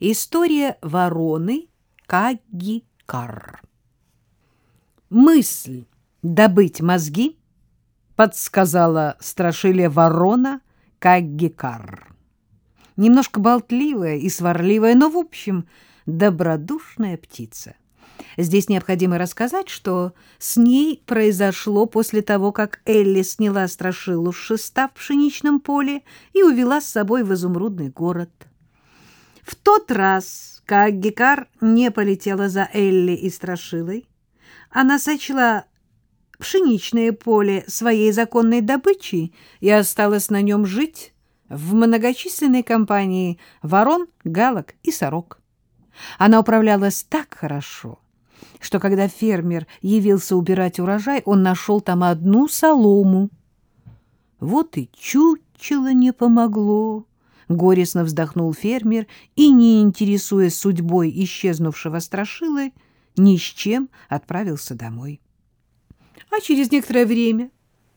История вороны Кагикар. Мысль добыть мозги подсказала страшиле ворона Кагикар. Немножко болтливая и сварливая, но, в общем, добродушная птица. Здесь необходимо рассказать, что с ней произошло после того, как Элли сняла страшилу с шеста в пшеничном поле и увела с собой в изумрудный город. В тот раз, как Гекар не полетела за Элли и страшилой, она сочла пшеничное поле своей законной добычей и осталась на нем жить в многочисленной компании ворон, галок и сорок. Она управлялась так хорошо, что когда фермер явился убирать урожай, он нашел там одну солому. Вот и чучело не помогло. Горестно вздохнул фермер и, не интересуясь судьбой исчезнувшего страшилы, ни с чем отправился домой. А через некоторое время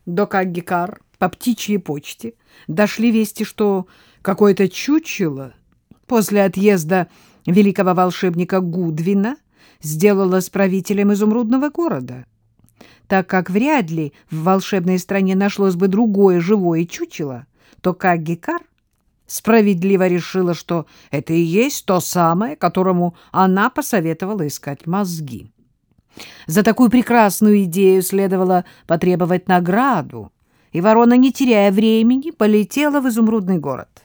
до Каггикар по птичьей почте дошли вести, что какое-то чучело после отъезда великого волшебника Гудвина сделалось правителем изумрудного города. Так как вряд ли в волшебной стране нашлось бы другое живое чучело, то Каггикар справедливо решила, что это и есть то самое, которому она посоветовала искать мозги. За такую прекрасную идею следовало потребовать награду, и ворона, не теряя времени, полетела в изумрудный город.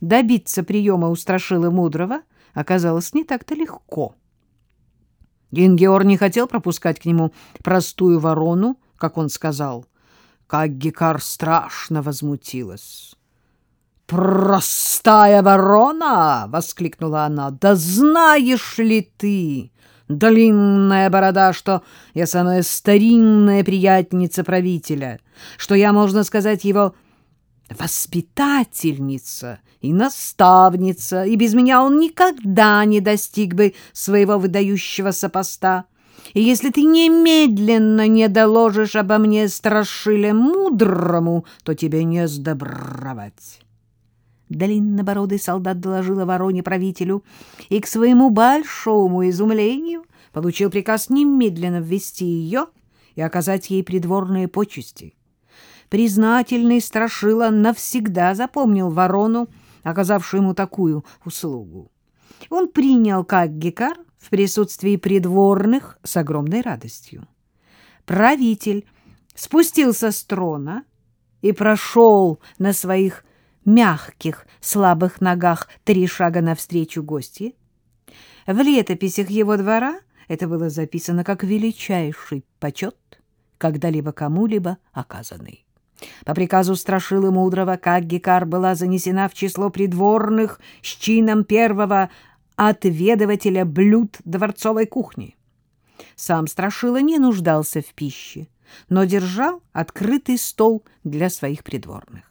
Добиться приема у Страшилы Мудрого оказалось не так-то легко. Гингеор не хотел пропускать к нему простую ворону, как он сказал. Как Гекар страшно возмутилась. «Простая ворона!» — воскликнула она. «Да знаешь ли ты, длинная борода, что я самая старинная приятница правителя, что я, можно сказать, его воспитательница и наставница, и без меня он никогда не достиг бы своего выдающегося поста. И если ты немедленно не доложишь обо мне страшиле мудрому, то тебе не сдобровать». Длиннобородый солдат доложил о вороне правителю и к своему большому изумлению получил приказ немедленно ввести ее и оказать ей придворные почести. Признательный Страшила навсегда запомнил ворону, оказавшую ему такую услугу. Он принял как гекар в присутствии придворных с огромной радостью. Правитель спустился с трона и прошел на своих мягких, слабых ногах три шага навстречу гостье. В летописях его двора это было записано как величайший почет, когда-либо кому-либо оказанный. По приказу Страшилы Мудрого Каггикар была занесена в число придворных с чином первого отведывателя блюд дворцовой кухни. Сам Страшила не нуждался в пище, но держал открытый стол для своих придворных.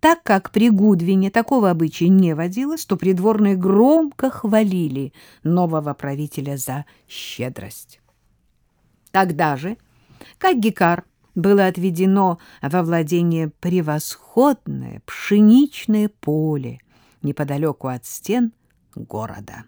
Так как при Гудвине такого обычая не водилось, то придворные громко хвалили нового правителя за щедрость. Тогда же, как Гекар, было отведено во владение превосходное пшеничное поле неподалеку от стен города.